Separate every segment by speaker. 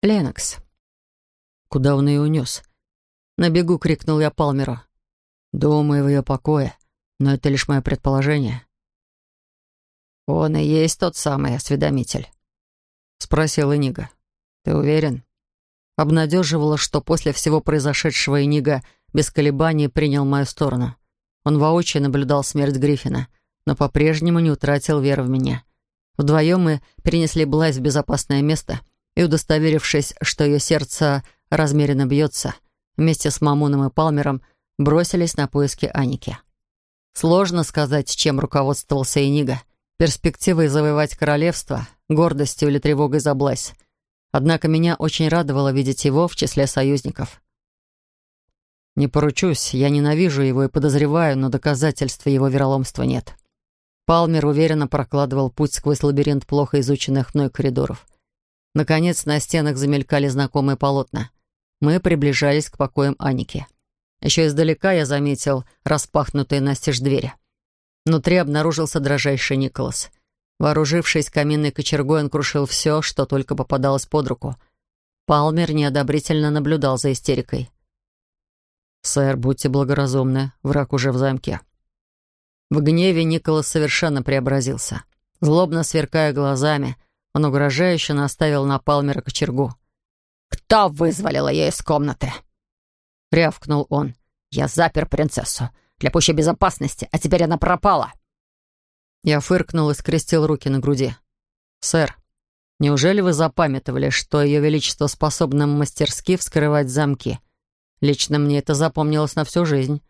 Speaker 1: Ленокс.
Speaker 2: Куда он ее унес? На бегу крикнул я Палмеру. Думаю, в ее покое, но это лишь мое предположение.
Speaker 1: Он и есть тот самый осведомитель.
Speaker 2: Спросил Инига. Ты уверен? Обнадеживало, что после всего произошедшего Инига без колебаний принял мою сторону. Он воочию наблюдал смерть Гриффина, но по-прежнему не утратил веры в меня. Вдвоем мы перенесли Блайс в безопасное место и, удостоверившись, что ее сердце размеренно бьется, вместе с Мамуном и Палмером бросились на поиски Аники. Сложно сказать, чем руководствовался Инига. Перспективой завоевать королевство, гордостью или тревогой за Блайс — Однако меня очень радовало видеть его в числе союзников. Не поручусь, я ненавижу его и подозреваю, но доказательств его вероломства нет. Палмер уверенно прокладывал путь сквозь лабиринт плохо изученных мной коридоров. Наконец, на стенах замелькали знакомые полотна. Мы приближались к покоям Аники. Еще издалека я заметил распахнутые настежь двери. Внутри обнаружился дрожайший Николас. Вооружившись каминной кочергой, он крушил все, что только попадалось под руку. Палмер неодобрительно наблюдал за истерикой. «Сэр, будьте благоразумны, враг уже в замке». В гневе Николас совершенно преобразился. Злобно сверкая глазами, он угрожающе наставил на Палмера кочергу.
Speaker 1: «Кто вызволил ее из комнаты?» — рявкнул он. «Я запер принцессу для пущей безопасности, а теперь она пропала».
Speaker 2: Я фыркнул и скрестил руки на груди. «Сэр, неужели вы запамятовали, что Ее Величество способно мастерски вскрывать замки? Лично мне это запомнилось на всю жизнь».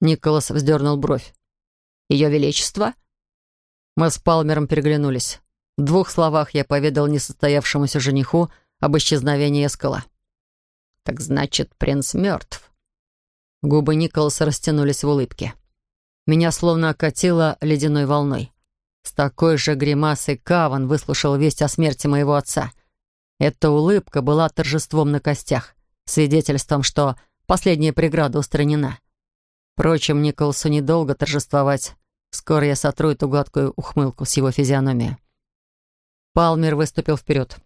Speaker 2: Николас вздернул бровь.
Speaker 1: «Ее Величество?»
Speaker 2: Мы с Палмером переглянулись. В двух словах я поведал несостоявшемуся жениху об исчезновении Эскала.
Speaker 1: «Так значит, принц мертв?»
Speaker 2: Губы Николаса растянулись в улыбке. Меня словно окатило ледяной волной. С такой же гримасой Каван выслушал весть о смерти моего отца. Эта улыбка была торжеством на костях, свидетельством, что последняя преграда устранена. Впрочем, Николсу недолго торжествовать. Скоро я сотру эту гладкую ухмылку с его физиономии. Палмер выступил вперед.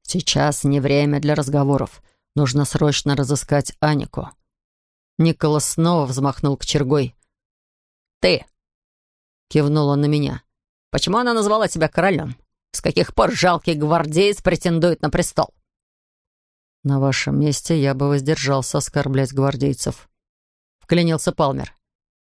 Speaker 2: «Сейчас не время для разговоров. Нужно срочно разыскать Анику». Николас снова взмахнул к чергой.
Speaker 1: «Ты!» — кивнул он на меня. «Почему она назвала тебя королем? С каких пор жалкий гвардеец претендует на престол?»
Speaker 2: «На вашем месте я бы воздержался оскорблять гвардейцев», — вклинился Палмер.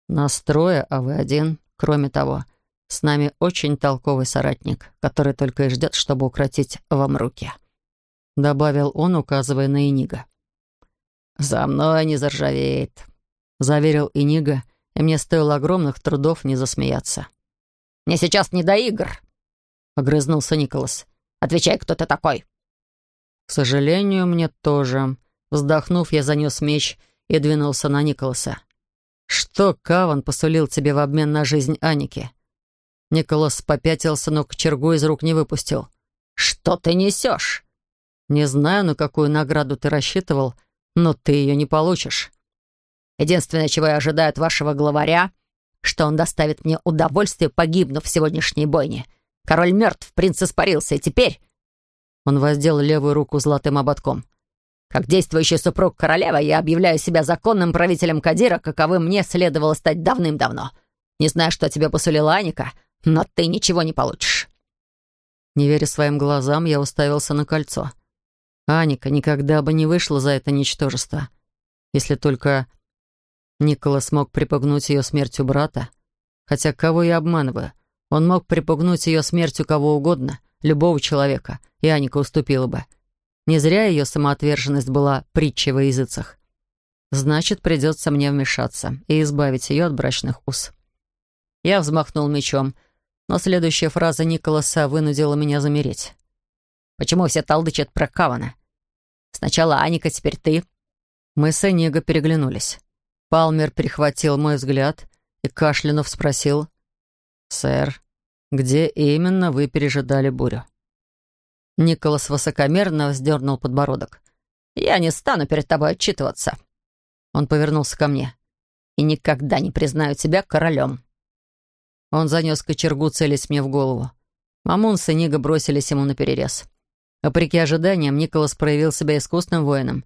Speaker 2: «Нас трое, а вы один. Кроме того, с нами очень толковый соратник, который только и ждет, чтобы укротить вам руки», — добавил он, указывая на Инига.
Speaker 1: «За мной не заржавеет», —
Speaker 2: заверил Инига, — и мне стоило огромных трудов не засмеяться.
Speaker 1: «Мне сейчас не до игр», — огрызнулся Николас. «Отвечай, кто ты такой?»
Speaker 2: «К сожалению, мне тоже». Вздохнув, я занес меч и двинулся на Николаса. «Что Каван посулил тебе в обмен на жизнь Аники?» Николас попятился, но кочергу из рук не выпустил.
Speaker 1: «Что ты несешь?»
Speaker 2: «Не знаю, на какую награду ты рассчитывал, но ты ее не получишь».
Speaker 1: Единственное, чего я ожидаю от вашего главаря, что он доставит мне удовольствие, погибнув в сегодняшней бойне. Король мертв, принц испарился, и теперь...»
Speaker 2: Он воздел левую руку золотым ободком.
Speaker 1: «Как действующий супруг королевы, я объявляю себя законным правителем Кадира, каковым мне следовало стать давным-давно. Не знаю, что тебе посулила Аника, но ты ничего не получишь».
Speaker 2: Не веря своим глазам, я уставился на кольцо. Аника никогда бы не вышла за это ничтожество. Если только Николас мог припугнуть ее смертью брата. Хотя кого я обманываю? Он мог припугнуть ее смертью кого угодно, любого человека, и Аника уступила бы. Не зря ее самоотверженность была притчей во языцах. Значит, придется мне вмешаться и избавить ее от брачных уз. Я взмахнул мечом, но следующая фраза Николаса вынудила меня замереть.
Speaker 1: «Почему все толдычат про Кавана? Сначала Аника, теперь ты».
Speaker 2: Мы с Эниго переглянулись. Палмер перехватил мой взгляд и, кашлянув, спросил, «Сэр, где именно вы пережидали бурю?» Николас высокомерно вздернул подбородок.
Speaker 1: «Я не стану перед тобой отчитываться».
Speaker 2: Он повернулся ко мне.
Speaker 1: «И никогда не признаю тебя королем».
Speaker 2: Он занес кочергу, целясь мне в голову. Мамун с Нига бросились ему на перерез. Вопреки ожиданиям, Николас проявил себя искусным воином.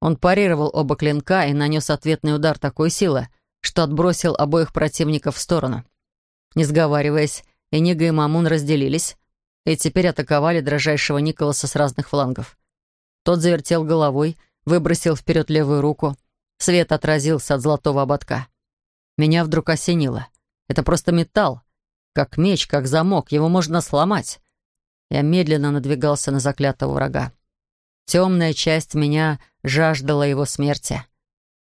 Speaker 2: Он парировал оба клинка и нанес ответный удар такой силы, что отбросил обоих противников в сторону. Не сговариваясь, Энига и Мамун разделились и теперь атаковали дрожайшего Николаса с разных флангов. Тот завертел головой, выбросил вперед левую руку. Свет отразился от золотого ободка. Меня вдруг осенило. Это просто металл. Как меч, как замок, его можно сломать. Я медленно надвигался на заклятого врага. Темная часть меня жаждала его смерти.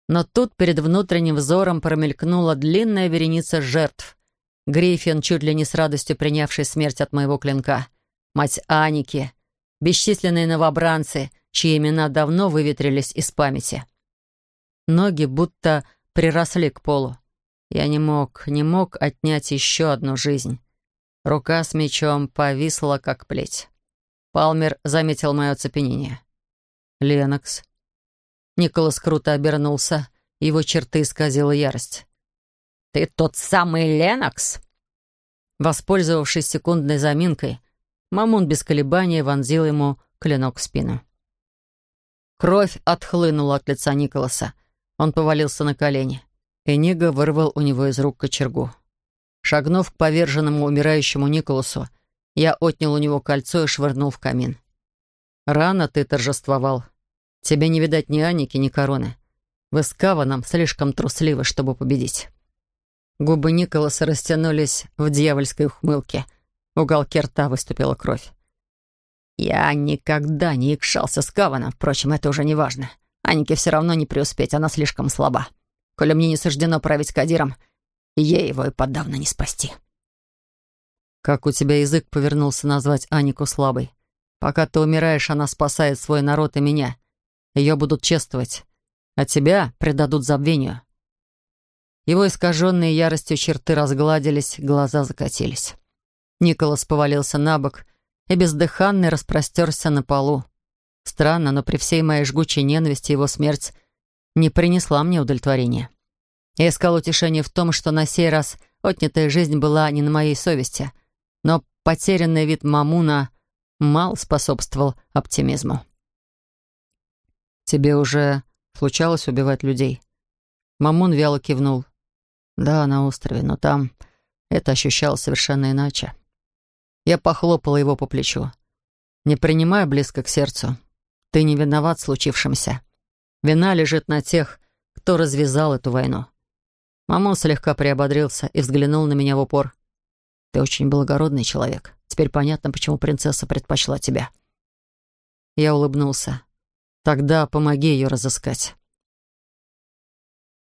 Speaker 2: Но тут перед внутренним взором промелькнула длинная вереница жертв. Гриффин, чуть ли не с радостью принявший смерть от моего клинка. Мать Аники. Бесчисленные новобранцы, чьи имена давно выветрились из памяти. Ноги будто приросли к полу. Я не мог, не мог отнять еще одну жизнь. Рука с мечом повисла, как плеть. Палмер заметил мое оцепенение. «Ленокс». Николас круто обернулся, его черты исказила ярость. «Ты тот самый Ленокс?» Воспользовавшись секундной заминкой, Мамун без колебания вонзил ему клинок в спину. Кровь отхлынула от лица Николаса. Он повалился на колени. Энига вырвал у него из рук кочергу. Шагнув к поверженному умирающему Николасу, я отнял у него кольцо и швырнул в камин. «Рано ты торжествовал. Тебе не видать ни Аники, ни короны. Вы с Каваном слишком трусливы, чтобы победить». Губы Николаса растянулись в дьявольской ухмылке. В уголке рта выступила кровь. «Я никогда не икшался с Каваном, впрочем, это уже не важно. Анике все равно не преуспеть, она слишком слаба. Коли мне не суждено править Кадиром, ей его и подавно не спасти. Как у тебя язык повернулся назвать Анику слабой? Пока ты умираешь, она спасает свой народ и меня. Ее будут чествовать, а тебя предадут забвению. Его искаженные яростью черты разгладились, глаза закатились. Николас повалился на бок и бездыханный распростерся на полу. Странно, но при всей моей жгучей ненависти его смерть не принесла мне удовлетворения. Я искал утешение в том, что на сей раз отнятая жизнь была не на моей совести, но потерянный вид Мамуна мало способствовал оптимизму. «Тебе уже случалось убивать людей?» Мамун вяло кивнул. «Да, на острове, но там это ощущалось совершенно иначе». Я похлопала его по плечу. «Не принимай близко к сердцу. Ты не виноват случившемся. Вина лежит на тех, кто развязал эту войну. Мамон слегка приободрился и взглянул на меня в упор. «Ты очень благородный человек. Теперь понятно, почему принцесса предпочла тебя». Я улыбнулся. «Тогда помоги ее разыскать».